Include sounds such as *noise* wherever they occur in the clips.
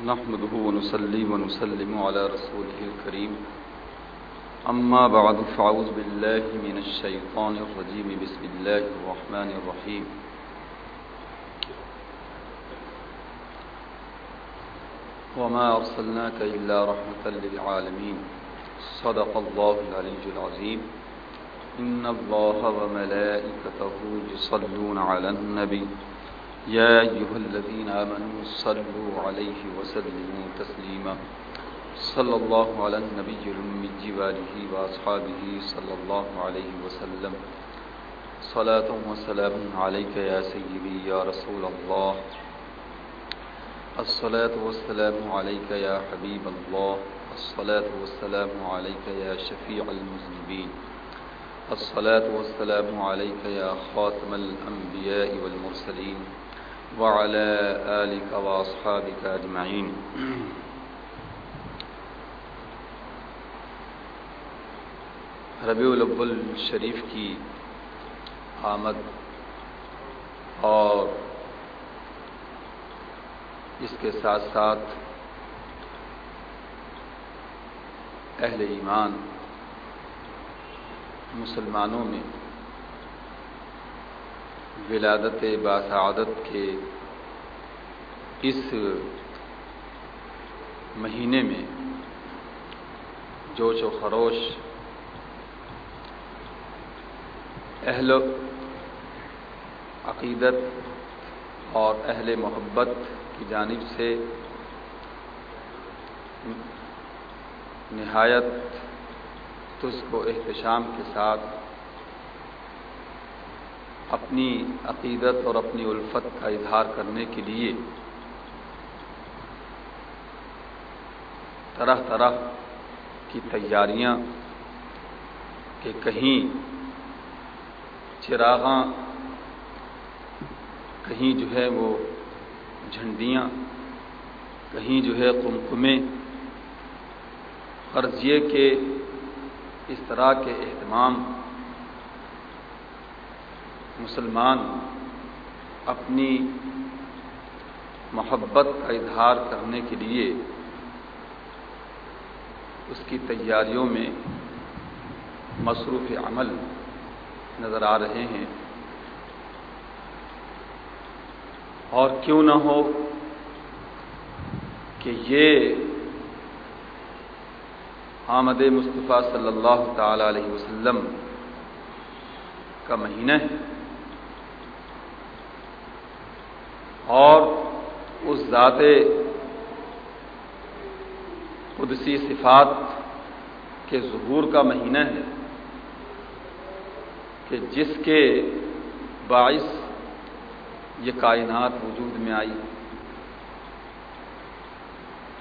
نحمده ونصلي ونسلم على رسوله الكريم. أما بعد فعوذ بالله من الشيطان الرجيم. بسم الله الرحمن الرحيم. وما أرسلناك إلا رحمة للعالمين. صدق الله العلي العظيم. إن الله وملائكته يصلون على النبي. يا أيها الذين آمنوا صلوا عليه وسلموا تسليما. صلى الله على النبي الأمي وآله وأصحابه صلى الله عليه وسلم. صلاة وسلام عليك يا سيدي يا رسول الله. الصلاة والسلام عليك يا حبيب الله. الصلاة والسلام عليك يا شفيع المذنبين. الصلاة والسلام عليك يا خاتم الأنبياء والمرسلين. وعلى آلك وأصحابك أجمعين. ربیع الاول شریف کی آمد اور اس کے ساتھ ساتھ اہل ایمان مسلمانوں میں ولادت باسعادت کے اس مہینے میں جوش و خروش، اہل عقیدت اور اہل محبت کی جانب سے نہایت تجھ کو احتشام کے ساتھ اپنی عقیدت اور اپنی الفت کا اظہار کرنے کے لیے طرح طرح کی تیاریاں کہ کہیں چراغاں، کہیں جو ہے وہ جھنڈیاں، کہیں جو ہے قمقمے۔ قرض یہ کہ اس طرح کے اہتمام مسلمان اپنی محبت کا اظہار کرنے کے لیے اس کی تیاریوں میں مصروف عمل نظر آ رہے ہیں۔ اور کیوں نہ ہو کہ یہ آمد مصطفیٰ صلی اللہ تعالی علیہ وسلم کا مہینہ ہے۔ اور اس ذات قدسی صفات کے ظہور کا مہینہ ہے کہ جس کے باعث یہ کائنات وجود میں آئی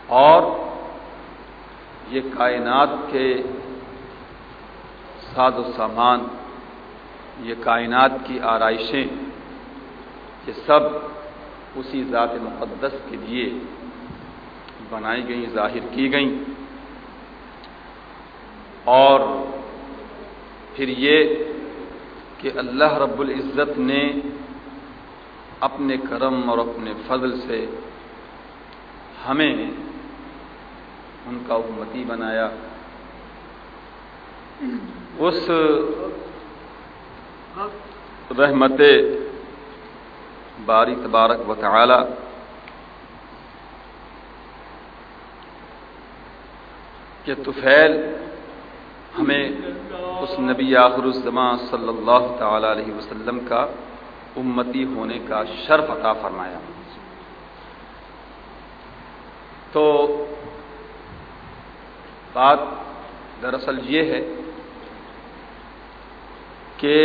اور یہ کائنات کے ساز و سامان، یہ کائنات کی آرائشیں، یہ سب اسی ذات مقدس کے لیے بنائی گئیں، ظاہر کی گئیں۔ اور پھر یہ کہ اللہ رب العزت نے اپنے کرم اور اپنے فضل سے ہمیں ان کا امتی بنایا۔ اس رحمت باری تبارک و تعالی کہ طفیل ہمیں اس نبی آخر الزماں صلی اللہ تعالی علیہ وسلم کا امتی ہونے کا شرف عطا فرمایا۔ تو بات دراصل یہ ہے کہ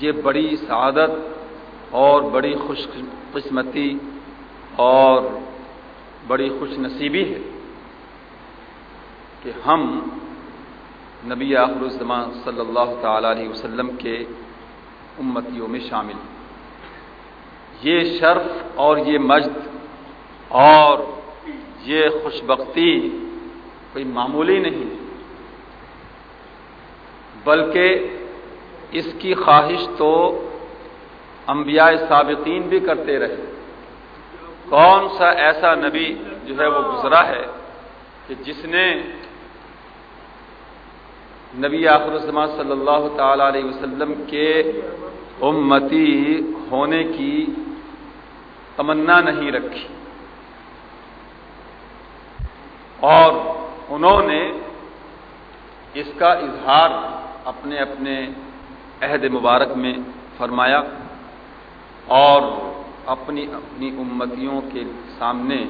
یہ بڑی سعادت اور بڑی خوش قسمتی اور بڑی خوش نصیبی ہے کہ ہم نبی آخر الزمان صلی اللہ تعالی علیہ وسلم کے امتیوں میں شامل یہ شرف اور یہ مجد اور یہ خوش بختی کوئی معمولی نہیں بلکہ اس کی خواہش تو انبیاء سابقین بھی کرتے رہے۔ کون سا ایسا نبی جو ہے وہ گزرا ہے کہ جس نے نبی آخر الزمان صلی اللہ تعالی علیہ وسلم کے امتی ہونے کی تمنا نہیں رکھی۔ اور انہوں نے اس کا اظہار اپنے اپنے عہد مبارک میں فرمایا۔ اور اپنی اپنی امتیوں کے سامنے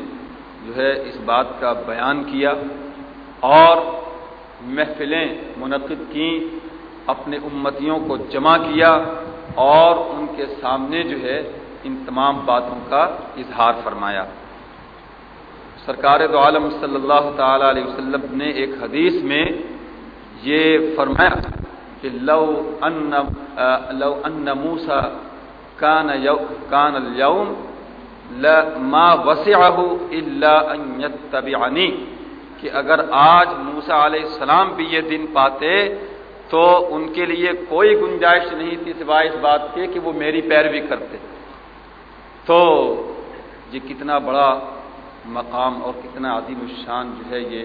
جو ہے اس بات کا بیان کیا اور محفلیں منعقد کیں، اپنے امتیوں کو جمع کیا اور ان کے سامنے جو ہے ان تمام باتوں کا اظہار فرمایا۔ سرکار دو عالم صلی اللہ تعالی علیہ وسلم نے ایک حدیث میں یہ فرمایا کہ لو ان لو ان موسا کان یو کان اليوم ما وسعه الا ان يتبعني. کہ اگر آج موسا علیہ السلام بھی یہ دن پاتے تو ان کے لیے کوئی گنجائش نہیں تھی سوائے اس بات کے کہ وہ میری پیروی کرتے. تو یہ کتنا بڑا مقام اور کتنا عظیم الشان جو ہے یہ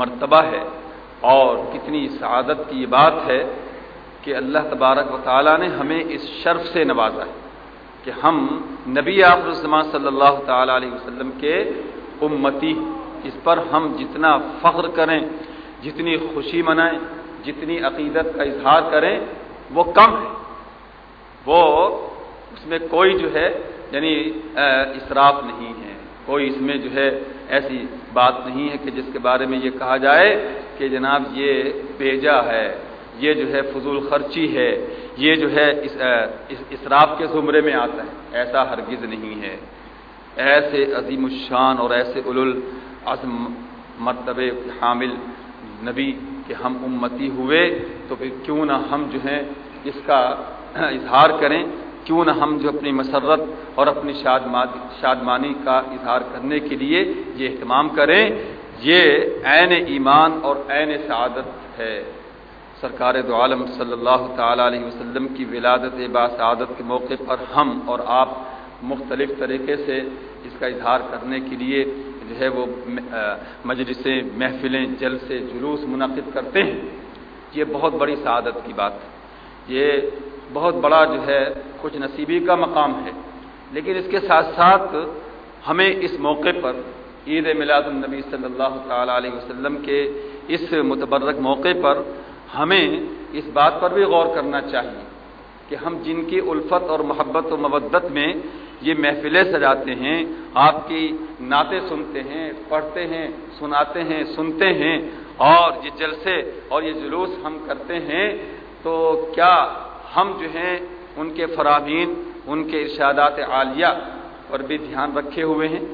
مرتبہ ہے اور کتنی سعادت کی یہ بات ہے کہ اللہ تبارک و تعالیٰ نے ہمیں اس شرف سے نوازا ہے کہ ہم نبی آخر الزمان صلی اللہ تعالیٰ علیہ وسلم کے امتی اس پر ہم جتنا فخر کریں، جتنی خوشی منائیں، جتنی عقیدت کا اظہار کریں، وہ کم ہے۔ وہ اس میں کوئی جو ہے یعنی اسراف نہیں ہے۔ کوئی اس میں جو ہے، ایسی بات نہیں ہے کہ جس کے بارے میں یہ کہا جائے کہ جناب یہ بیجا ہے۔ یہ جو ہے فضول خرچی ہے، یہ جو ہے اسراف کے زمرے میں آتا ہے۔ ایسا ہرگز نہیں ہے۔ ایسے عظیم الشان اور ایسے العظم مرتبے حامل نبی کہ ہم امتی ہوئے تو پھر کیوں نہ ہم جو ہیں اس کا اظہار کریں، کیوں نہ ہم جو اپنی مسرت اور اپنی شادمانی کا اظہار کرنے کے لیے یہ اہتمام کریں۔ یہ عین ایمان اور عین سعادت ہے۔ سرکار دو عالم صلی اللہ تعالی علیہ وسلم کی ولادت با سعادت کے موقع پر ہم اور آپ مختلف طریقے سے اس کا اظہار کرنے کے لیے جو ہے وہ مجلسیں، محفلیں جل سے جلوس منعقد کرتے ہیں۔ یہ بہت بڑی سعادت کی بات ہے۔ یہ بہت بڑا جو ہے کچھ نصیبی کا مقام ہے۔ لیکن اس کے ساتھ ساتھ ہمیں اس موقع پر عید میلاد النبی صلی اللہ تعالی علیہ وسلم کے اس متبرک موقع پر ہمیں اس بات پر بھی غور کرنا چاہیے کہ ہم جن کی الفت اور محبت و مبت میں یہ محفلیں سجاتے ہیں، آپ کی نعتیں سنتے ہیں، پڑھتے ہیں، سناتے ہیں، سنتے ہیں، اور یہ جلسے اور یہ جلوس ہم کرتے ہیں، تو کیا ہم جو ہیں ان کے فرامین، ان کے ارشادات عالیہ پر بھی دھیان رکھے ہوئے ہیں؟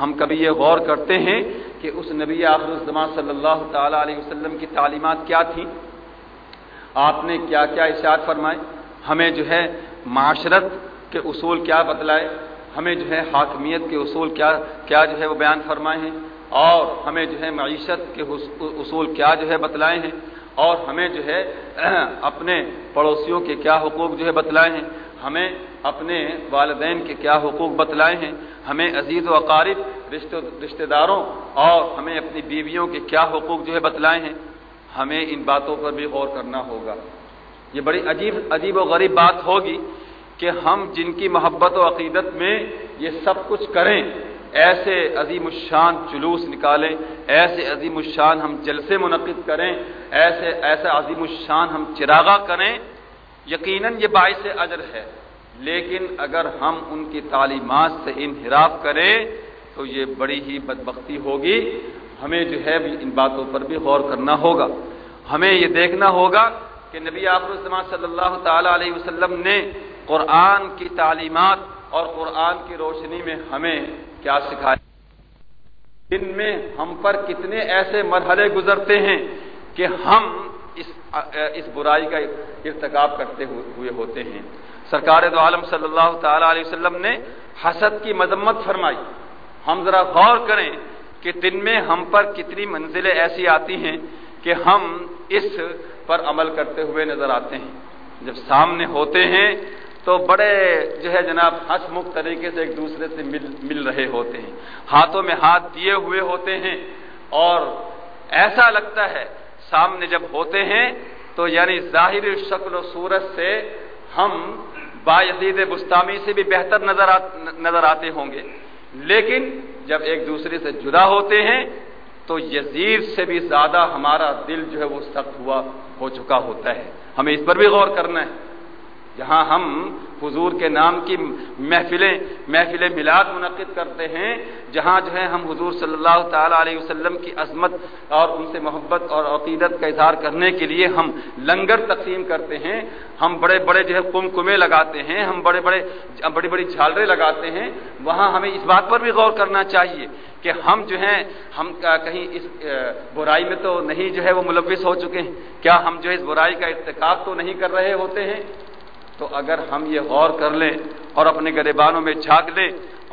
ہم کبھی یہ غور کرتے ہیں کہ اس نبی آخر الزمان صلی اللہ تعالی علیہ وسلم کی تعلیمات کیا تھیں؟ آپ نے کیا کیا ارشاد فرمائے؟ ہمیں جو ہے معاشرت کے اصول کیا بتلائے؟ ہمیں جو ہے حاکمیت کے اصول کیا کیا جو ہے وہ بیان فرمائے ہیں؟ اور ہمیں جو ہے معیشت کے اصول کیا جو ہے بتلائے ہیں؟ اور ہمیں جو ہے *clears throat* اپنے پڑوسیوں کے کیا حقوق جو ہے بتلائے ہیں؟ ہمیں اپنے والدین کے کیا حقوق بتلائے ہیں؟ ہمیں عزیز و اقارب رشتہ داروں اور ہمیں اپنی بیویوں کے کیا حقوق جو ہے بتلائے ہیں؟ ہمیں ان باتوں پر بھی غور کرنا ہوگا۔ یہ بڑی عجیب عجیب و غریب بات ہوگی کہ ہم جن کی محبت و عقیدت میں یہ سب کچھ کریں، ایسے عظیم الشان جلوس نکالیں، ایسے عظیم الشان ہم جلسے منعقد کریں، ایسے، ایسا عظیم الشان ہم چراغا کریں، یقیناً یہ باعث اجر ہے۔ لیکن اگر ہم ان کی تعلیمات سے انحراف کریں تو یہ بڑی ہی بدبختی ہوگی۔ ہمیں جو ہے ان باتوں پر بھی غور کرنا ہوگا۔ ہمیں یہ دیکھنا ہوگا کہ نبی آخر السلام صلی اللہ تعالی علیہ وسلم نے قرآن کی تعلیمات اور قرآن کی روشنی میں ہمیں کیا سکھایا ان میں ہم پر کتنے ایسے مرحلے گزرتے ہیں کہ ہم اس اس برائی کا ارتکاب کرتے ہوئے ہوتے ہیں۔ سرکار دو عالم صلی اللہ تعالی علیہ وسلم نے حسد کی مذمت فرمائی۔ ہم ذرا غور کریں کہ دن میں ہم پر کتنی منزلیں ایسی آتی ہیں کہ ہم اس پر عمل کرتے ہوئے نظر آتے ہیں۔ جب سامنے ہوتے ہیں تو بڑے جو ہے جناب ہنس طریقے سے ایک دوسرے سے مل مل رہے ہوتے ہیں۔ ہاتھوں میں ہاتھ دیے ہوئے ہوتے ہیں اور ایسا لگتا ہے سامنے جب ہوتے ہیں تو یعنی ظاہری شکل و صورت سے ہم با یزید بستانی سے بھی بہتر نظر نظر آتے ہوں گے۔ لیکن جب ایک دوسرے سے جدا ہوتے ہیں، تو یزید سے بھی زیادہ ہمارا دل جو ہے وہ سخت ہوا ہو چکا ہوتا ہے۔ ہمیں اس پر بھی غور کرنا ہے۔ جہاں ہم حضور کے نام کی محفلیں محفل میلاد منعقد کرتے ہیں، جہاں جو ہے ہم حضور صلی اللہ تعالیٰ علیہ وسلم کی عظمت اور ان سے محبت اور عقیدت کا اظہار کرنے کے لیے ہم لنگر تقسیم کرتے ہیں۔ ہم بڑے بڑے جو ہے کم لگاتے ہیں، ہم بڑے بڑے، بڑی بڑی جھالریں لگاتے ہیں۔ وہاں ہمیں اس بات پر بھی غور کرنا چاہیے کہ ہم جو ہیں، ہم کہیں اس برائی میں تو نہیں جو ہے وہ ملوث ہو چکے ہیں۔ کیا ہم جو ہے اس برائی کا ارتکاب تو نہیں کر رہے ہوتے ہیں؟ تو اگر ہم یہ غور کر لیں اور اپنے گریبانوں میں جھانک لیں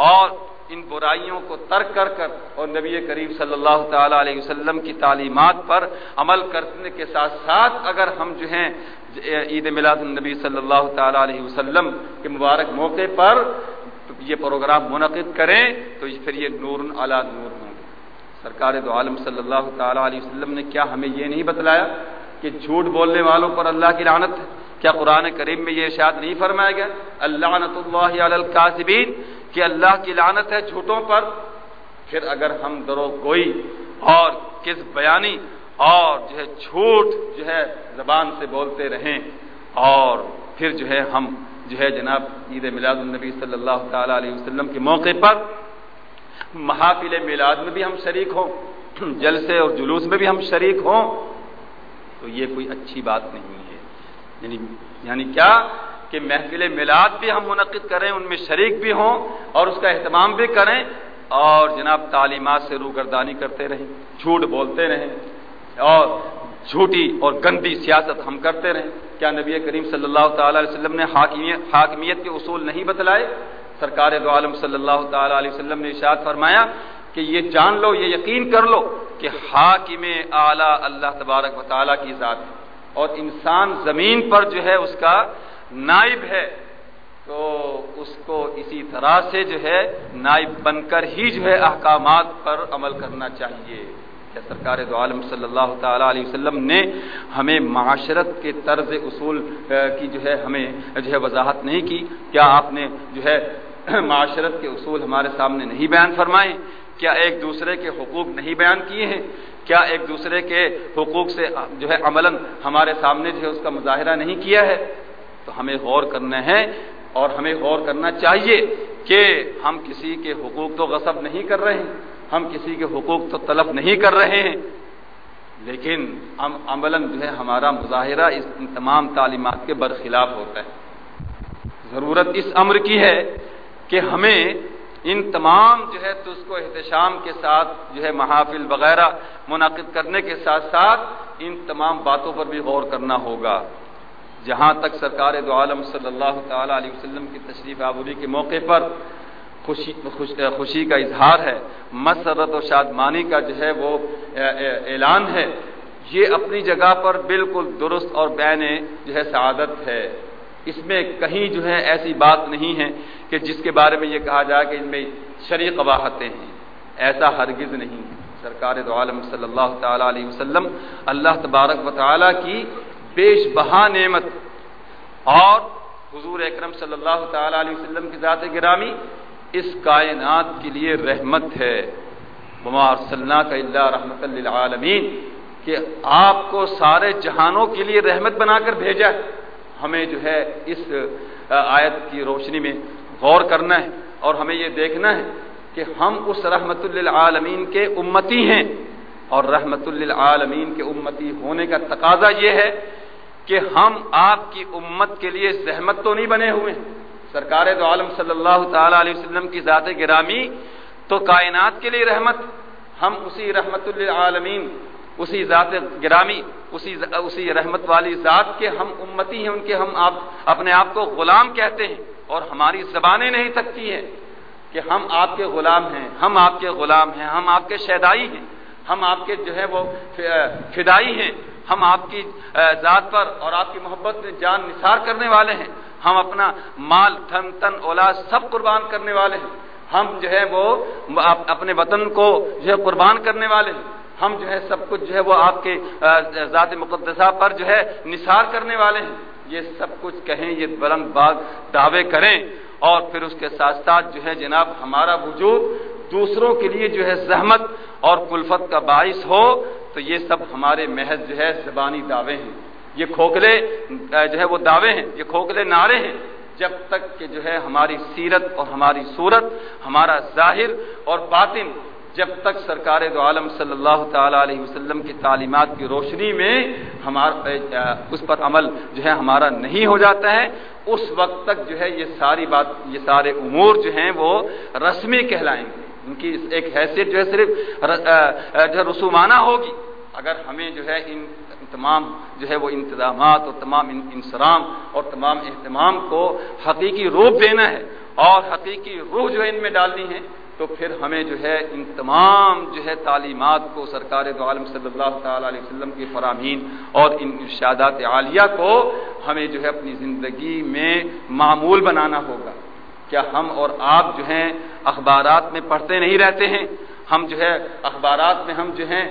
اور ان برائیوں کو ترک کر کر اور نبی کریم صلی اللہ تعالی علیہ وسلم کی تعلیمات پر عمل کرنے کے ساتھ ساتھ اگر ہم جو ہیں، عید میلاد النبی صلی اللہ تعالی علیہ وسلم کے مبارک موقع پر یہ پروگرام منعقد کریں تو پھر یہ نور اعلیٰ نور ہوں گے۔ سرکار دو عالم صلی اللہ تعالی علیہ وسلم نے کیا ہمیں یہ نہیں بتلایا کہ جھوٹ بولنے والوں پر اللہ کی لعنت ہے؟ کیا قرآن کریم میں یہ ارشاد نہیں فرمایا گیا؟ اللہ اللہ علی القاصبین کہ اللہ کی لعنت ہے جھوٹوں پر۔ پھر اگر ہم درو گوئی اور کس بیانی اور جو ہے جھوٹ جو ہے زبان سے بولتے رہیں اور پھر جو ہے ہم جو ہے جناب عید میلاد النبی صلی اللہ تعالی علیہ وسلم کے موقع پر محافل میلاد میں بھی ہم شریک ہوں، جلسے اور جلوس میں بھی ہم شریک ہوں، تو یہ کوئی اچھی بات نہیں ہے۔ یعنی یعنی کیا کہ محفل میلاد بھی ہم منعقد کریں، ان میں شریک بھی ہوں اور اس کا اہتمام بھی کریں اور جناب تعلیمات سے روگردانی کرتے رہیں، جھوٹ بولتے رہیں اور جھوٹی اور گندی سیاست ہم کرتے رہیں۔ کیا نبی کریم صلی اللہ تعالی علیہ وسلم نے حاکمیت کے اصول نہیں بتلائے؟ سرکار دو عالم صلی اللہ تعالی علیہ وسلم نے ارشاد فرمایا کہ یہ جان لو، یہ یقین کر لو کہ حاکم اعلی اللہ تبارک و تعالیٰ کی ذات ہے۔ اور انسان زمین پر جو ہے اس کا نائب ہے، تو اس کو اسی طرح سے جو ہے نائب بن کر ہی جو ہے احکامات پر عمل کرنا چاہیے۔ کیا سرکار دو عالم صلی اللہ تعالی علیہ وسلم نے ہمیں معاشرت کے طرز اصول کی جو ہے ہمیں جو ہے وضاحت نہیں کی؟ کیا آپ نے جو ہے *clears throat* معاشرت کے اصول ہمارے سامنے نہیں بیان فرمائے؟ کیا ایک دوسرے کے حقوق نہیں بیان کیے ہیں؟ کیا ایک دوسرے کے حقوق سے جو ہے عمل ہمارے سامنے جو ہے اس کا مظاہرہ نہیں کیا ہے؟ تو ہمیں غور کرنا ہے اور ہمیں غور کرنا چاہیے کہ ہم کسی کے حقوق تو غصب نہیں کر رہے ہیں، ہم کسی کے حقوق تو طلب نہیں کر رہے ہیں۔ لیکن ہم عمل جو ہے ہمارا مظاہرہ اس تمام تعلیمات کے برخلاف ہوتا ہے۔ ضرورت اس امر کی ہے کہ ہمیں ان تمام جو ہے تو اس کو احتشام کے ساتھ جو ہے محافل وغیرہ منعقد کرنے کے ساتھ ساتھ ان تمام باتوں پر بھی غور کرنا ہوگا۔ جہاں تک سرکار دو عالم صلی اللہ تعالی علیہ وسلم کی تشریف آبوری کے موقع پر خوشی خوشی کا اظہار ہے، مسرت و شادمانی کا جو ہے وہ اعلان ہے، یہ اپنی جگہ پر بالکل درست اور بین جو ہے سعادت ہے۔ اس میں کہیں جو ہے ایسی بات نہیں ہے کہ جس کے بارے میں یہ کہا جائے کہ ان میں شریک قباہتیں ہیں۔ ایسا ہرگز نہیں۔ ہے سرکار دو عالم صلی اللہ تعالی علیہ وسلم اللہ تبارک و تعالی کی بیش بہا نعمت اور حضور اکرم صلی اللہ تعالی علیہ وسلم کی ذات گرامی اس کائنات کے لیے رحمت ہے۔ بمار صلی کا اللہ رحمت للعالمین کہ آپ کو سارے جہانوں کے لیے رحمت بنا کر بھیجا ہے۔ ہمیں جو ہے اس آیت کی روشنی میں غور کرنا ہے اور ہمیں یہ دیکھنا ہے کہ ہم اس رحمت للعالمین کے امتی ہیں اور رحمت للعالمین کے امتی ہونے کا تقاضا یہ ہے کہ ہم آپ کی امت کے لیے زحمت تو نہیں بنے ہوئے ہیں۔ سرکار دو عالم صلی اللہ تعالی علیہ وسلم کی ذات گرامی تو کائنات کے لیے رحمت، ہم اسی رحمت للعالمین اسی ذات گرامی، اسی اسی رحمت والی ذات کے ہم امتی ہیں، ان کے ہم آپ، اپنے آپ کو غلام کہتے ہیں اور ہماری زبانیں نہیں تھکتی ہیں کہ ہم آپ کے غلام ہیں، ہم آپ کے غلام ہیں، ہم آپ کے شیدائی ہیں، ہم آپ کے جو ہے وہ فدائی ہیں، ہم آپ کی ذات پر اور آپ کی محبت میں جان نثار کرنے والے ہیں، ہم اپنا مال تھن تن، اولاد سب قربان کرنے والے ہیں، ہم جو ہے وہ اپنے وطن کو جو ہے قربان کرنے والے ہیں۔ ہم جو ہے سب کچھ جو ہے وہ آپ کے ذات مقدسہ پر جو ہے نثار کرنے والے ہیں۔ یہ سب کچھ کہیں، یہ بلند باغ دعوے کریں۔ اور پھر اس کے ساتھ ساتھ جو ہے جناب ہمارا وجود دوسروں کے لیے جو ہے زحمت اور کلفت کا باعث ہو، تو یہ سب ہمارے محض جو ہے زبانی دعوے ہیں۔ یہ کھوکھلے جو ہے وہ دعوے ہیں۔ یہ کھوکھلے نعرے ہیں۔ جب تک کہ جو ہے ہماری سیرت اور ہماری صورت، ہمارا ظاہر اور باطن جب تک سرکار دو عالم صلی اللہ تعالی علیہ وسلم کی تعلیمات کی روشنی میں ہمارا اس پر عمل جو ہے ہمارا نہیں ہو جاتا ہے، اس وقت تک جو ہے یہ ساری بات یہ سارے امور جو ہیں وہ رسمی کہلائیں گے۔ ان کی ایک حیثیت جو ہے صرف جو ہے رسومانہ ہوگی۔ اگر ہمیں جو ہے ان تمام جو ہے وہ انتظامات اور تمام انسرام اور تمام اہتمام کو حقیقی روپ دینا ہے اور حقیقی روح جو ہے ان میں ڈالنی ہے تو پھر ہمیں جو ہے ان تمام جو ہے تعلیمات کو سرکار دو عالم صلی اللہ تعالی علیہ وسلم کے فرامین اور ان ارشادات عالیہ کو ہمیں جو ہے اپنی زندگی میں معمول بنانا ہوگا۔ کیا ہم اور آپ جو ہیں اخبارات میں پڑھتے نہیں رہتے ہیں؟ ہم جو ہے اخبارات میں ہم جو ہیں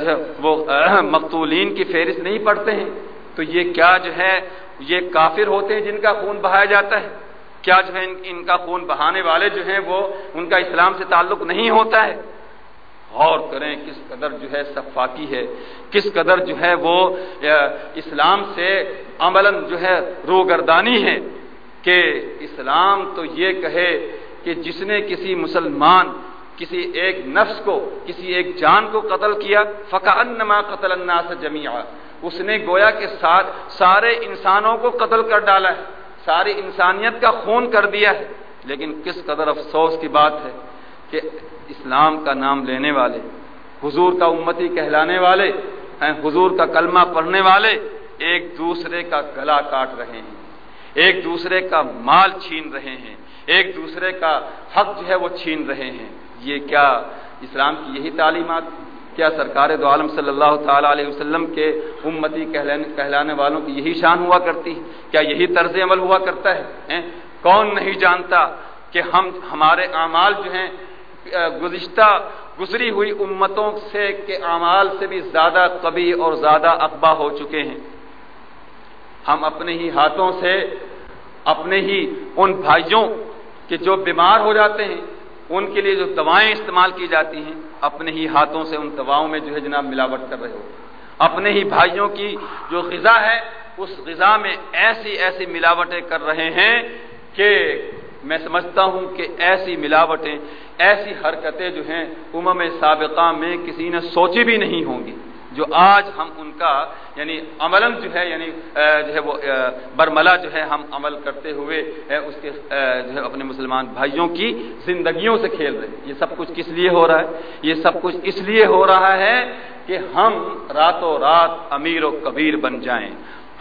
جو ہے وہ مقتولین کی فہرست نہیں پڑھتے ہیں۔ تو یہ کیا جو ہے یہ کافر ہوتے ہیں جن کا خون بہایا جاتا ہے؟ کیا جو ہے ان کا خون بہانے والے جو ہیں وہ ان کا اسلام سے تعلق نہیں ہوتا ہے؟ غور کریں کس قدر جو ہے صفاقی ہے، کس قدر جو ہے وہ اسلام سے عمل جو ہے روگردانی ہے کہ اسلام تو یہ کہے کہ جس نے کسی مسلمان، کسی ایک نفس کو، کسی ایک جان کو قتل کیا فقا انما قتل الناس جميعا۔ اس نے گویا کے ساتھ سارے انسانوں کو قتل کر ڈالا ہے۔ ساری انسانیت کا خون کر دیا ہے۔ لیکن کس قدر افسوس کی بات ہے کہ اسلام کا نام لینے والے، حضور کا امتی کہلانے والے ہیں حضور کا کلمہ پڑھنے والے ایک دوسرے کا گلا کاٹ رہے ہیں۔ ایک دوسرے کا مال چھین رہے ہیں۔ ایک دوسرے کا حق جو ہے وہ چھین رہے ہیں۔ یہ کیا اسلام کی یہی تعلیمات کیا سرکار دو عالم صلی اللہ تعالی علیہ وسلم کے امتی کہلانے والوں کی یہی شان ہوا کرتی کیا یہی طرز عمل ہوا کرتا ہے؟ کون نہیں جانتا کہ ہم ہمارے اعمال جو ہیں گزشتہ گزری ہوئی امتوں سے کے اعمال سے بھی زیادہ کبھی اور زیادہ اقبا ہو چکے ہیں۔ ہم اپنے ہی ہاتھوں سے، اپنے ہی ان بھائیوں کے جو بیمار ہو جاتے ہیں ان کے لیے جو دوائیں استعمال کی جاتی ہیں، اپنے ہی ہاتھوں سے ان دواؤں میں جو ہے جناب ملاوٹ کر رہے ہو۔ اپنے ہی بھائیوں کی جو غذا ہے، اس غذا میں ایسی ایسی ملاوٹیں کر رہے ہیں کہ میں سمجھتا ہوں کہ ایسی ملاوٹیں، ایسی حرکتیں جو ہیں، امم سابقہ میں کسی نے سوچی بھی نہیں ہوں گی۔ جو آج ہم ان کا یعنی عمل جو ہے یعنی جو ہے وہ برملا جو ہے ہم عمل کرتے ہوئے اس کے جو ہے اپنے مسلمان بھائیوں کی زندگیوں سے کھیل رہے ہیں۔ یہ سب کچھ کس لیے ہو رہا ہے؟ یہ سب کچھ اس لیے ہو رہا ہے کہ ہم راتوں رات امیر و کبیر بن جائیں۔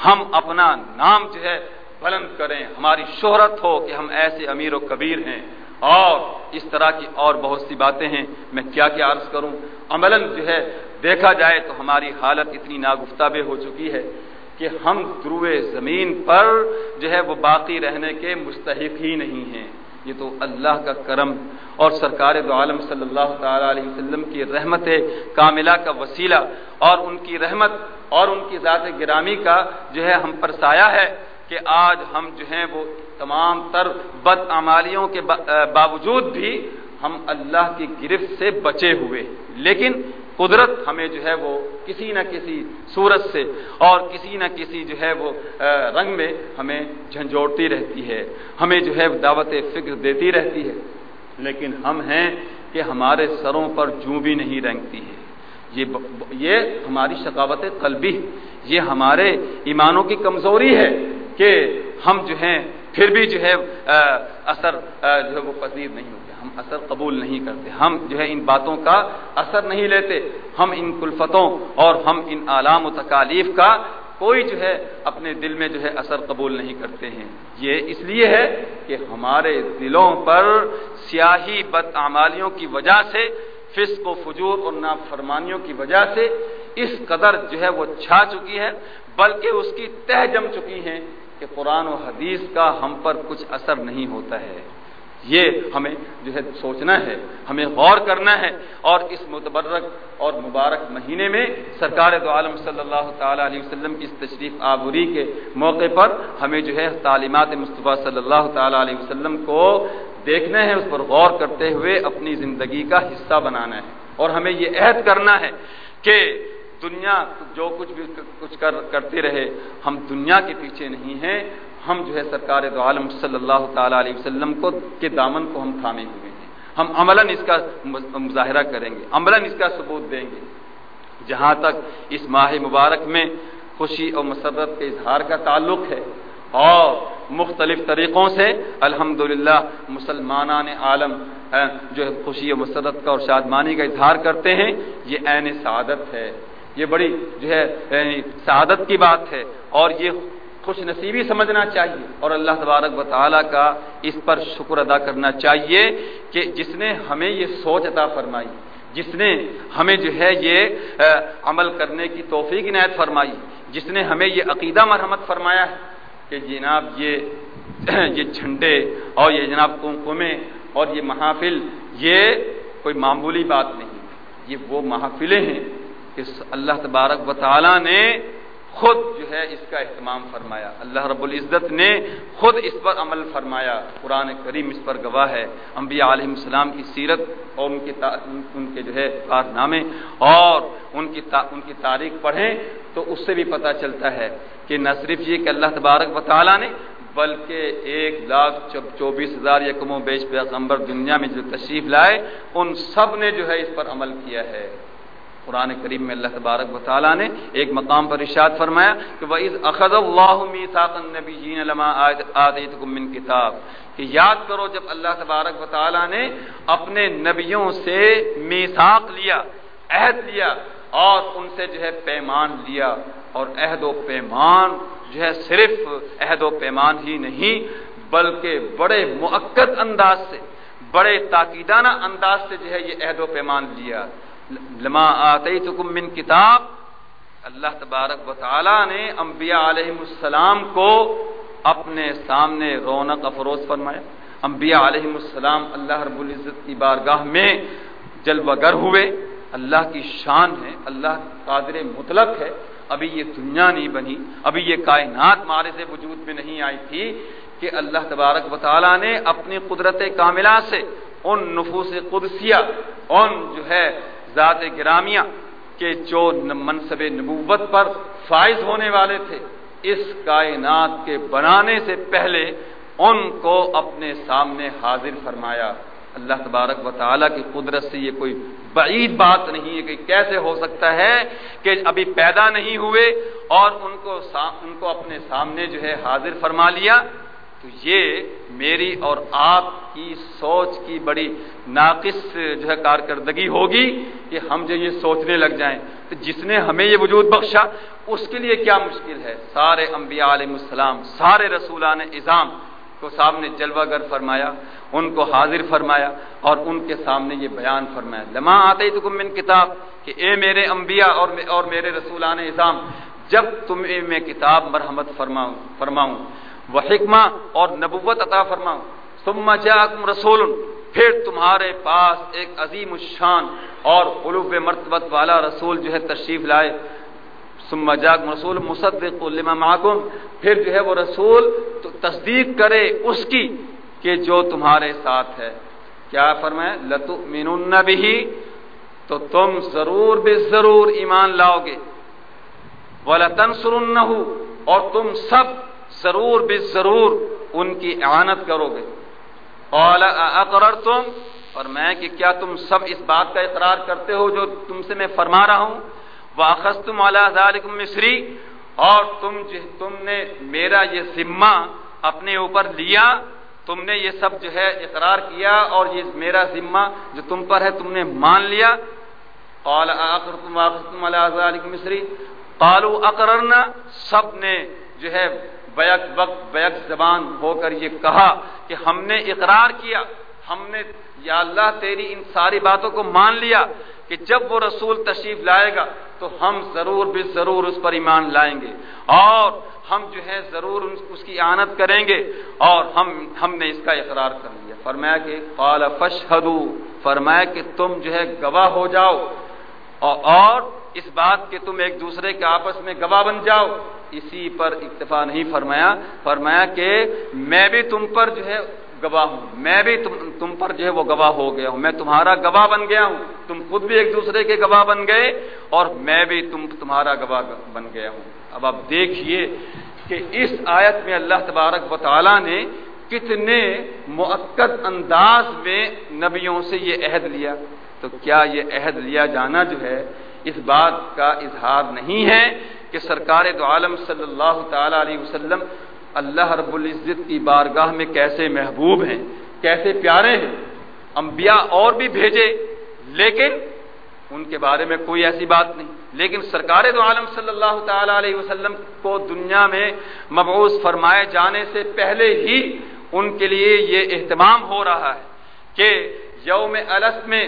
ہم اپنا نام جو ہے بلند کریں۔ ہماری شہرت ہو کہ ہم ایسے امیر و کبیر ہیں۔ اور اس طرح کی اور بہت سی باتیں ہیں۔ میں کیا کیا عرض کروں؟ عمل جو ہے دیکھا جائے تو ہماری حالت اتنی ناگفتابے ہو چکی ہے کہ ہم دروے زمین پر جو ہے وہ باقی رہنے کے مستحق ہی نہیں ہیں۔ یہ تو اللہ کا کرم اور سرکار دو عالم صلی اللہ تعالی علیہ وسلم کی رحمت کاملہ کا وسیلہ اور ان کی رحمت اور ان کی ذات گرامی کا جو ہے ہم پر سایہ ہے کہ آج ہم جو ہیں وہ تمام تر بدعمالیوں کے باوجود بھی ہم اللہ کی گرفت سے بچے ہوئے۔ لیکن قدرت ہمیں جو ہے وہ کسی نہ کسی صورت سے اور کسی نہ کسی جو ہے وہ رنگ میں ہمیں جھنجھوڑتی رہتی ہے، ہمیں جو ہے دعوت فکر دیتی رہتی ہے۔ لیکن ہم ہیں کہ ہمارے سروں پر جوں بھی نہیں رنگتی ہے۔ یہ یہ ہماری ثقافت قلبی، یہ ہمارے ایمانوں کی کمزوری ہے کہ ہم جو ہیں پھر بھی جو ہے اثر جو ہے وہ پذیر نہیں ہوتے۔ ہم اثر قبول نہیں کرتے۔ ہم جو ہے ان باتوں کا اثر نہیں لیتے۔ ہم ان کلفتوں اور ہم ان عالام و تکالیف کا کوئی جو ہے اپنے دل میں جو ہے اثر قبول نہیں کرتے ہیں۔ یہ اس لیے ہے کہ ہمارے دلوں پر سیاہی بد اعمالیوں کی وجہ سے، فسق و فجور اور نافرمانیوں کی وجہ سے اس قدر جو ہے وہ چھا چکی ہے، بلکہ اس کی تہ جم چکی ہیں کہ قرآن و حدیث کا ہم پر کچھ اثر نہیں ہوتا ہے۔ یہ ہمیں جو ہے سوچنا ہے، ہمیں غور کرنا ہے۔ اور اس متبرک اور مبارک مہینے میں سرکار دو عالم صلی اللہ تعالی علیہ وسلم کی اس تشریف آبری کے موقع پر ہمیں جو ہے تعلیمات مصطفیٰ صلی اللہ تعالی علیہ وسلم کو دیکھنا ہے، اس پر غور کرتے ہوئے اپنی زندگی کا حصہ بنانا ہے۔ اور ہمیں یہ عہد کرنا ہے کہ دنیا جو کچھ بھی کچھ کر کرتے رہے، ہم دنیا کے پیچھے نہیں ہیں۔ ہم جو ہے سرکار دو عالم صلی اللہ تعالی علیہ وسلم کو کے دامن کو ہم تھامے ہوئے ہیں۔ ہم عملاً اس کا مظاہرہ کریں گے، عملاً اس کا ثبوت دیں گے۔ جہاں تک اس ماہ مبارک میں خوشی اور مسرت کے اظہار کا تعلق ہے اور مختلف طریقوں سے الحمد للہ مسلمان عالم جو ہے خوشی و مسرت کا اور شادمانی کا اظہار کرتے ہیں، یہ عین سعادت ہے۔ یہ بڑی جو ہے سعادت کی بات ہے اور یہ خوش نصیبی سمجھنا چاہیے اور اللہ تبارک و تعالیٰ کا اس پر شکر ادا کرنا چاہیے کہ جس نے ہمیں یہ سوچ عطا فرمائی، جس نے ہمیں جو ہے یہ عمل کرنے کی توفیق عنایت فرمائی، جس نے ہمیں یہ عقیدہ مرحمت فرمایا ہے کہ جناب یہ *clears throat* یہ جھنڈے اور یہ جناب کنکمے اور یہ محافل، یہ کوئی معمولی بات نہیں، یہ وہ محافلیں ہیں کہ اللہ تبارک و تعالیٰ نے خود جو ہے اس کا اہتمام فرمایا۔ اللہ رب العزت نے خود اس پر عمل فرمایا۔ قرآن کریم اس پر گواہ ہے۔ انبیاء علیہ السلام کی سیرت اور ان کی ان کے جو ہے کارنامے اور ان کی ان کی تاریخ پڑھیں تو اس سے بھی پتہ چلتا ہے کہ نہ صرف یہ کہ اللہ تبارک و تعالیٰ نے بلکہ ایک لاکھ چوبیس ہزار یا کم و بیش پیغمبر دنیا میں جو تشریف لائے، ان سب نے جو ہے اس پر عمل کیا ہے۔ قرآن کریم میں اللہ تبارک و تعالیٰ نے ایک مقام پر ارشاد فرمایا کہ وہ اخذ اللہ من کتاب کہ یاد کرو جب اللہ تبارک و تعالیٰ نے اپنے نبیوں سے میساق لیا، عہد لیا اور ان سے جو ہے پیمان لیا اور عہد و پیمان جو ہے صرف عہد و پیمان ہی نہیں بلکہ بڑے معقد انداز سے، بڑے تاکیدانہ انداز سے جو ہے یہ عہد و پیمان لیا۔ لما آتیتکم من کتاب، اللہ تبارک و تعالی نے انبیاء علیہ السلام کو اپنے سامنے رونق افروز فرمایا۔ انبیاء علیہ السلام اللہ رب العزت کی بارگاہ میں جلوہ گر ہوئے۔ اللہ کی شان ہے، اللہ قادر مطلق ہے۔ ابھی یہ دنیا نہیں بنی، ابھی یہ کائنات مارے سے وجود میں نہیں آئی تھی کہ اللہ تبارک و تعالیٰ نے اپنی قدرت کاملہ سے ان نفوس قدسیہ، ان جو ہے ذات گرامیہ کے جو منصب نبوت پر فائز ہونے والے تھے، اس کائنات کے بنانے سے پہلے ان کو اپنے سامنے حاضر فرمایا۔ اللہ تبارک و تعالیٰ کی قدرت سے یہ کوئی بعید بات نہیں ہے کہ کیسے ہو سکتا ہے کہ ابھی پیدا نہیں ہوئے اور ان کو ان کو اپنے سامنے جو ہے حاضر فرما لیا۔ تو یہ میری اور آپ کی سوچ کی بڑی ناقص جو ہے کارکردگی ہوگی کہ ہم جو یہ سوچنے لگ جائیں۔ تو جس نے ہمیں یہ وجود بخشا، اس کے لیے کیا مشکل ہے؟ سارے انبیاء علیہ السلام، سارے رسولان اظام کو سامنے جلوہ گر فرمایا، ان کو حاضر فرمایا اور ان کے سامنے یہ بیان فرمایا۔ لما آتے ہی تو من کتاب، کہ اے میرے انبیاء اور اور میرے رسولان اظام جب تمہیں میں کتاب مرحمت فرماؤں فرماؤں وہ حکمہ اور نبوت عطا فرماؤں۔ ثم جاءکم رسول، پھر تمہارے پاس ایک عظیم الشان اور قلوب مرتبت والا رسول جو ہے تشریف لائے۔ ثم جاءکم رسول مصدق لما معکم، پھر جو ہے وہ رسول تصدیق کرے اس کی کہ جو تمہارے ساتھ ہے۔ کیا فرمائے؟ لتؤمنن به تو تم ضرور بے ضرور ایمان لاؤ گے۔ وَلَتَنْصُرُنَّهُ، اور تم سب ضرور بے ضرور ان کی اعانت کرو گے۔ قال اقررتم اور میں کہ کیا تم سب اس بات کا اقرار کرتے ہو جو تم سے میں فرما رہا ہوں؟ واخذتم على ذلكم مصری اور تم تم نے میرا یہ ذمہ اپنے اوپر لیا، تم نے یہ سب جو ہے اقرار کیا، اور یہ میرا ذمہ جو تم پر ہے، تم نے مان لیا۔ قال اقررتم واخذتم على ذلكم مصری قالوا اقررنا، سب نے جو ہے بیک وقت، بیک زبان ہو کر یہ کہا کہ ہم نے اقرار کیا، ہم نے، یا اللہ تیری ان ساری باتوں کو مان لیا کہ جب وہ رسول تشریف لائے گا تو ہم ضرور بھی ضرور اس پر ایمان لائیں گے اور ہم جو ہے ضرور اس کی آنت کریں گے اور ہم ہم نے اس کا اقرار کر لیا۔ فرمایا کہ، قال فشہدو فرمایا کہ تم جو ہے گواہ ہو جاؤ اور اس بات کے تم ایک دوسرے کے آپس میں گواہ بن جاؤ۔ اسی پر اکتفا نہیں فرمایا فرمایا کہ میں بھی تم پر جو ہے گواہ ہوں، میں بھی تم تم پر جو ہے وہ گواہ ہو گیا ہوں، میں تمہارا گواہ بن گیا ہوں، تم خود بھی ایک دوسرے کے گواہ بن گئے اور میں بھی تم، تمہارا گواہ بن گیا ہوں۔ اب آپ دیکھیے کہ اس آیت میں اللہ تبارک و تعالی نے کتنے معقد انداز میں نبیوں سے یہ عہد لیا۔ تو کیا یہ عہد لیا جانا جو ہے اس بات کا اظہار نہیں ہے؟ کہ سرکار دو عالم صلی اللہ تعالی علیہ وسلم اللہ رب العزت کی بارگاہ میں کیسے محبوب ہیں، کیسے پیارے ہیں۔ انبیاء اور بھی بھیجے، لیکن ان کے بارے میں کوئی ایسی بات نہیں۔ لیکن سرکار دو عالم صلی اللہ تعالی علیہ وسلم کو دنیا میں مبعوث فرمائے جانے سے پہلے ہی ان کے لیے یہ اہتمام ہو رہا ہے کہ یوم الس میں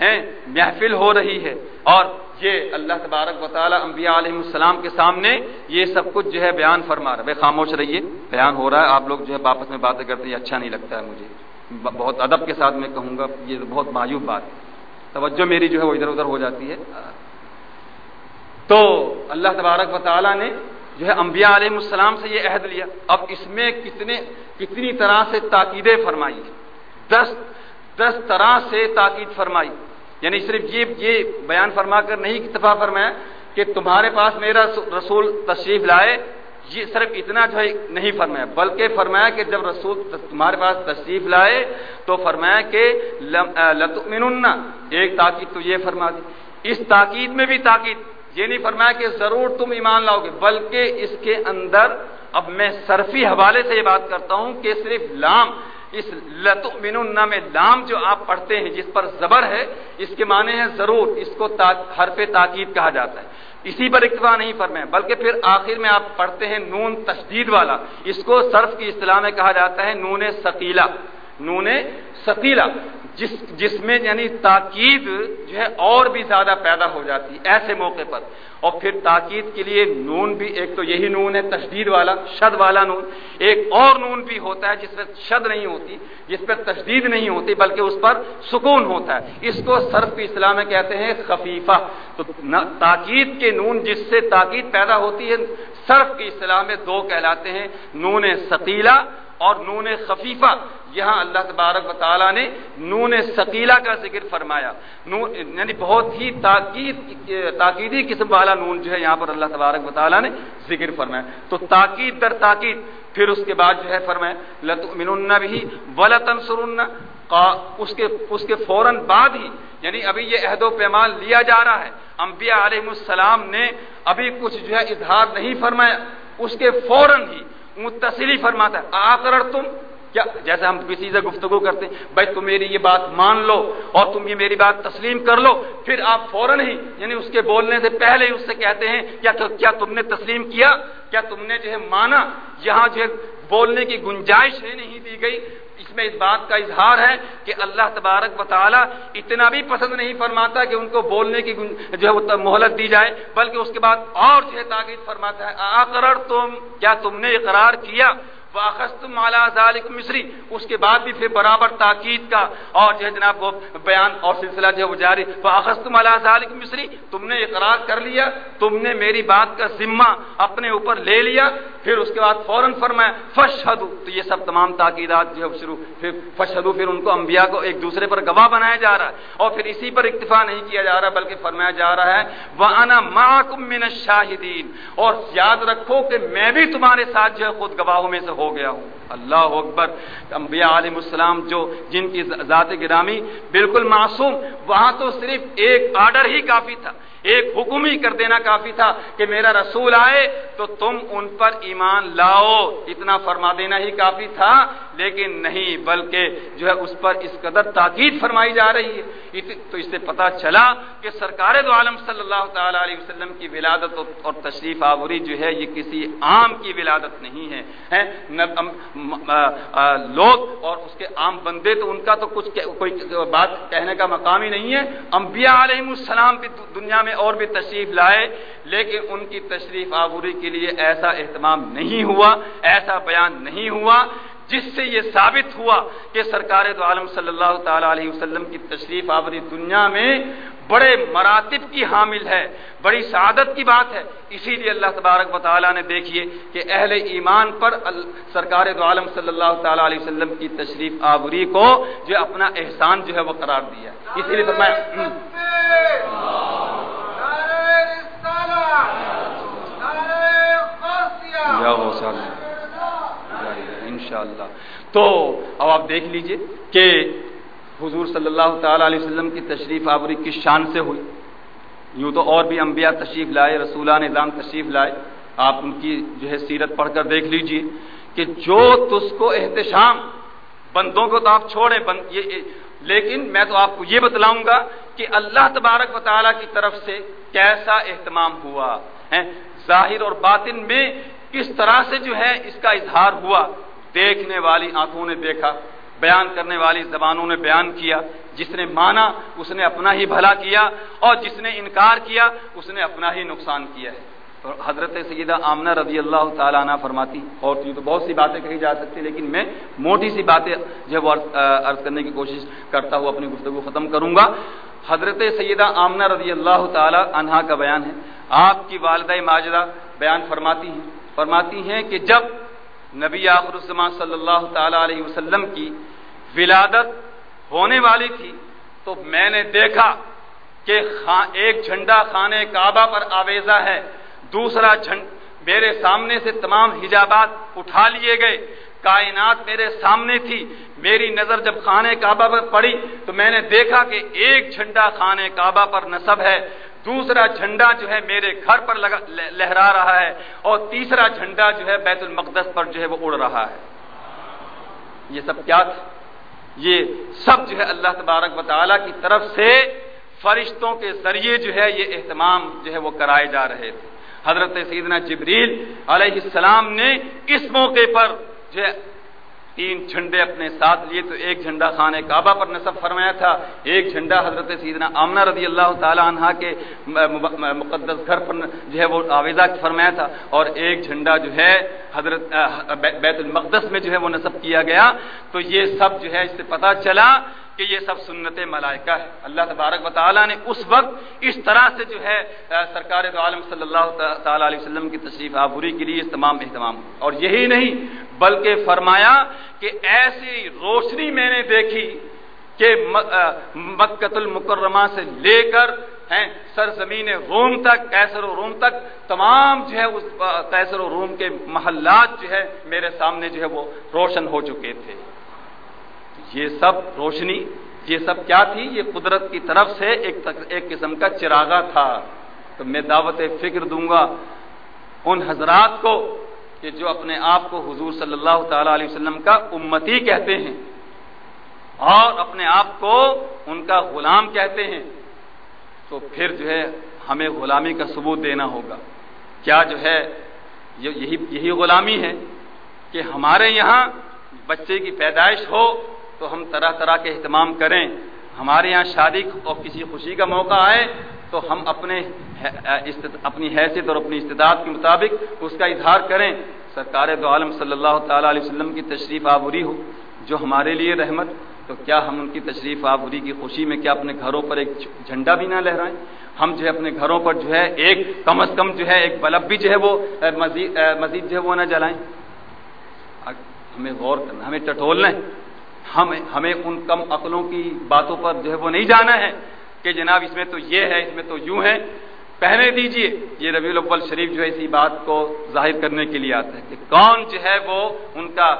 ہیں، محفل ہو رہی ہے اور یہ اللہ تبارک و تعالیٰ انبیاء علیہ السلام کے سامنے یہ سب کچھ جو ہے بیان فرما رہا ہے۔ خاموش رہیے، بیان ہو رہا ہے۔ آپ لوگ جو ہے آپس میں باتیں کرتے ہیں اچھا نہیں لگتا ہے مجھے۔ بہت ادب کے ساتھ میں کہوں گا، یہ بہت معیوب بات ہے۔ توجہ میری جو ہے وہ ادھر ادھر ہو جاتی ہے۔ تو اللہ تبارک و تعالیٰ نے جو ہے انبیاء علیہ السلام سے یہ عہد لیا۔ اب اس میں کتنے، کتنی طرح سے تاکیدیں فرمائی دس دس طرح سے تاکید فرمائی۔ یعنی صرف یہ یہ بیان فرما کر نہیں اتفاق فرمایا کہ تمہارے پاس میرا رسول تشریف لائے، یہ صرف اتنا جو ہے نہیں فرمایا، بلکہ فرمایا کہ جب رسول تمہارے پاس تشریف لائے تو فرمایا کہ لتؤمنن، ایک تاکید تو یہ فرما دی۔ اس تاکید میں بھی تاکید، یہ نہیں فرمایا کہ ضرور تم ایمان لاؤ گے، بلکہ اس کے اندر اب میں صرفی حوالے سے یہ بات کرتا ہوں کہ صرف لام اس لتؤمنن میں لام جو آپ پڑھتے ہیں، جس پر زبر ہے، اس کے معنی ہے ضرور، اس کو حرف تاکید کہا جاتا ہے۔ اسی پر اکتفا نہیں فرمائیں، بلکہ پھر آخر میں آپ پڑھتے ہیں نون تشدید والا۔ اس کو صرف کی اصطلاح میں کہا جاتا ہے نون ثقیلا نون ثقیلا جس جس میں یعنی تاکید جو ہے اور بھی زیادہ پیدا ہو جاتی ہے، ایسے موقع پر۔ اور پھر تاکید کے لیے نون بھی، ایک تو یہی نون ہے، تشدید والا، شد والا نون۔ ایک اور نون بھی ہوتا ہے جس پہ شد نہیں ہوتی، جس پہ تشدید نہیں ہوتی، بلکہ اس پر سکون ہوتا ہے۔ اس کو صرف کی اصطلاح میں کہتے ہیں خفیفہ۔ تو تاکید کے نون جس سے تاکید پیدا ہوتی ہے، صرف کی اصطلاح میں دو کہلاتے ہیں۔ نون ثقیلا اور نون خفیفہ، یہاں اللہ تبارک و تعالیٰ نے نون ثقیلا کا ذکر فرمایا۔ نون یعنی بہت ہی تاکید، تاکیدی قسم والا نون جو ہے یہاں پر اللہ تبارک و تعالیٰ نے ذکر فرمایا۔ تو تاکید در تاکید، پھر اس کے بعد جو ہے فرمایا، لتؤمنن بھی ولا تنصرن اس کے اس کے فوراً بعد ہی یعنی ابھی یہ عہد و پیمان لیا جا رہا ہے۔ انبیاء علیہ السلام نے ابھی کچھ جو ہے اظہار نہیں فرمایا، اس کے فوراً ہی متصلی فرماتا ہے آکر تم؟ کیا؟ جیسے ہم کسی سے گفتگو کرتے ہیں، بھائی تم میری یہ بات مان لو اور تم یہ میری بات تسلیم کر لو، پھر آپ فوراً ہی یعنی اس کے بولنے سے پہلے ہی اس سے کہتے ہیں، کیا کیا تم نے تسلیم کیا؟ کیا تم نے جو ہے مانا؟ یہاں جو ہے بولنے کی گنجائش ہے نہیں دی گئی اس میں اس بات کا اظہار ہے کہ اللہ تبارک و تعالی اتنا بھی پسند نہیں فرماتا کہ ان کو بولنے کی جو ہے وہ مہلت دی جائے، بلکہ اس کے بعد اور جو ہے تاکید فرماتا ہے آقرر تم کیا تم نے اقرار کیا؟ واخست مالا ذالک مصری اس کے بعد بھی پھر برابر تاکید کا اور جو ہے جناب وہ بیان اور سلسلہ جو ہے وہ جاری۔ واخست مالا ذالک مصری تم نے اقرار کر لیا، تم نے میری بات کا ذمہ اپنے اوپر لے لیا۔ پھر اس کے بعد فوراً فرمایا فشہدو تو یہ سب تمام تاکیدات جو ہے شروع، پھر فشہدو پھر ان کو انبیاء کو ایک دوسرے پر گواہ بنایا جا رہا ہے۔ اور پھر اسی پر اکتفا نہیں کیا جا رہا، بلکہ فرمایا جا رہا ہے، وَأَنَا مَعَكُم مِّنَ الشَّاهِدِينَ۔ اور یاد رکھو کہ میں بھی تمہارے ساتھ جو ہے خود گواہوں میں سے ہو گیا ہوں۔ اللہ اکبر۔ انبیاء علیہ السلام جو، جن کی ذات گرامی بالکل معصوم، وہاں تو صرف ایک آرڈر ہی کافی تھا۔ ایک حکم ہی کر دینا کافی تھا کہ میرا رسول آئے تو تم ان پر ایمان لاؤ، اتنا فرما دینا ہی کافی تھا لیکن نہیں، بلکہ جو ہے اس پر اس قدر تاکید فرمائی جا رہی ہے۔ تو اس سے پتا چلا کہ سرکار دو عالم صلی اللہ تعالی علیہ وسلم کی ولادت اور تشریف آوری جو ہے یہ کسی عام کی ولادت نہیں ہے۔ لوگ اور اس کے عام بندے تو ان کا تو کچھ کوئی بات کہنے کا مقام ہی نہیں ہے۔ انبیاء علیہ السلام بھی دنیا میں اور بھی تشریف لائے، لیکن ان کی تشریف آوری کے لیے ایسا اہتمام نہیں ہوا، ایسا بیان نہیں ہوا۔ جس سے یہ ثابت ہوا کہ سرکار دو عالم صلی اللہ تعالی علیہ وسلم کی تشریف آوری دنیا میں بڑے مراتب کی حامل ہے بڑی سعادت کی بات ہے۔ اسی لیے اللہ تبارک و تعالیٰ نے دیکھیے کہ اہل ایمان پر سرکار دو عالم صلی اللہ تعالی علیہ وسلم کی تشریف آوری کو جو اپنا احسان جو ہے وہ قرار دیا اسی لیے فرمایا انشاءاللہ۔ تو اب آپ دیکھ لیجیے کہ حضور صلی اللہ تعالی علیہ وسلم کی تشریف آوری کس شان سے ہوئی؟ یوں تو اور بھی انبیاء تشریف لائے، رسولہ نظام تشریف لائے۔ آپ ان کی جو ہے سیرت پڑھ کر دیکھ لیجیے کہ جو تس کو احتشام بندوں کو تو آپ چھوڑیں بند یہ لیکن میں تو آپ کو یہ بتلاؤں گا کہ اللہ تبارک و تعالیٰ کی طرف سے کیسا اہتمام ہوا ہے ظاہر اور باطن میں کس طرح سے جو ہے اس کا اظہار ہوا۔ دیکھنے والی آنکھوں نے دیکھا، بیان کرنے والی زبانوں نے بیان کیا۔ جس نے مانا، اس نے اپنا ہی بھلا کیا اور جس نے انکار کیا، اس نے اپنا ہی نقصان کیا ہے۔ اور حضرت سیدہ آمنہ رضی اللہ تعالیٰ عنہ فرماتی، اور تو بہت سی باتیں کہی جا سکتی لیکن میں موٹی سی باتیں جو ہے وہ عرض کرنے کی کوشش کرتا ہوں، اپنی گفتگو ختم کروں گا۔ حضرت سیدہ آمنہ رضی اللہ تعالی عنہا کا بیان ہے۔ آپ کی والدہ ماجدہ بیان فرماتی ہیں فرماتی ہیں کہ جب نبی آخر السلام صلی اللہ تعالی علیہ وسلم کی ولادت ہونے والی تھی تو میں نے دیکھا کہ ایک جھنڈا خانے کعبہ پر آویزہ ہے، دوسرا جھنڈ میرے سامنے سے تمام حجابات اٹھا لیے گئے۔ کائنات میرے سامنے تھی۔ میری نظر جب خانے کعبہ پر پڑی تو میں نے دیکھا کہ ایک جھنڈا خانے کعبہ پر نصب ہے۔ دوسرا جھنڈا جو ہے میرے گھر پر لگا لہرا رہا ہے اور تیسرا جھنڈا جو ہے بیت المقدس پر جو ہے وہ اڑ رہا ہے۔ یہ سب کیا تھا یہ سب جو ہے اللہ تبارک و تعالیٰ کی طرف سے فرشتوں کے ذریعے جو ہے یہ اہتمام جو ہے وہ کرائے جا رہے تھے۔ حضرت سیدنا جبریل علیہ السلام نے اس موقع پر جو ہے تین جھنڈے اپنے ساتھ لیے تو ایک جھنڈا خانہ کعبہ پر نصب فرمایا تھا، ایک جھنڈا حضرت سیدنا آمنہ رضی اللہ تعالی عنہ کے مقدس گھر پر جو ہے وہ آویزہ فرمایا تھا، اور ایک جھنڈا جو ہے حضرت بیت المقدس میں جو ہے وہ نصب کیا گیا۔ تو یہ سب جو ہے اس سے پتا چلا کہ یہ سب سنت ملائکہ ہے۔ اللہ تبارک و تعالیٰ نے اس وقت اس طرح سے جو ہے سرکار عالم صلی اللہ تعالی علیہ وسلم کی تشریف آبوری کے لیے تمام اہتمام۔ اور یہی نہیں، بلکہ فرمایا کہ ایسی روشنی میں نے دیکھی کہ مکت المکرمہ سے لے کر سرزمین روم تک کیسر و روم تک، تمام جو ہے اس کیسر و روم کے محلات جو ہے میرے سامنے جو ہے وہ روشن ہو چکے تھے۔ یہ سب روشنی، یہ سب کیا تھی؟ یہ قدرت کی طرف سے ایک ایک قسم کا چراغا تھا۔ تو میں دعوت فکر دوں گا ان حضرات کو کہ جو اپنے آپ کو حضور صلی اللہ تعالی علیہ وسلم کا امتی کہتے ہیں اور اپنے آپ کو ان کا غلام کہتے ہیں۔ تو پھر جو ہے ہمیں غلامی کا ثبوت دینا ہوگا۔ کیا جو ہے یہی یہی غلامی ہے کہ ہمارے یہاں بچے کی پیدائش ہو تو ہم طرح طرح کے اہتمام کریں۔ ہمارے یہاں شادی اور کسی خوشی کا موقع آئے تو ہم اپنے اپنی حیثیت اور اپنی استداد کے مطابق اس کا اظہار کریں۔ سرکار دو عالم صلی اللہ تعالی علیہ وسلم کی تشریف آبری ہو، جو ہمارے لیے رحمت تو کیا ہم ان کی تشریف آبری کی خوشی میں کیا اپنے گھروں پر ایک جھنڈا بھی نہ لہرائیں؟ ہم جو ہے اپنے گھروں پر جو ہے ایک کم از کم جو ہے ایک بلب بھی جو ہے وہ مزید مزید جو ہے وہ نہ جلائیں۔ ہمیں غور کرنا، ہمیں ٹٹولنا ہے۔ ہم ہمیں ان کم عقلوں کی باتوں پر جو ہے وہ نہیں جانا ہے کہ جناب اس میں تو یہ ہے، اس میں تو یوں ہے۔ پہنے دیجیے، یہ ربیع الاول شریف جو ہے اسی بات کو ظاہر کرنے کے لیے آتا ہے کہ کون جو ہے وہ ان کا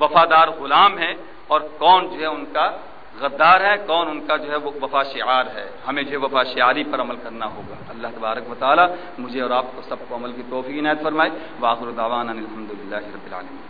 وفادار غلام ہے۔ اور کون جو ہے ان کا غدار ہے، کون ان کا جو ہے وہ وفا شعار ہے۔ ہمیں جو ہے وفا شعاری پر عمل کرنا ہوگا۔ اللہ تبارک و تعالیٰ مجھے اور آپ کو سب کو عمل کی توفیق عنایت فرمائے۔ واخر دعوانا الحمد للہ رب العالمین۔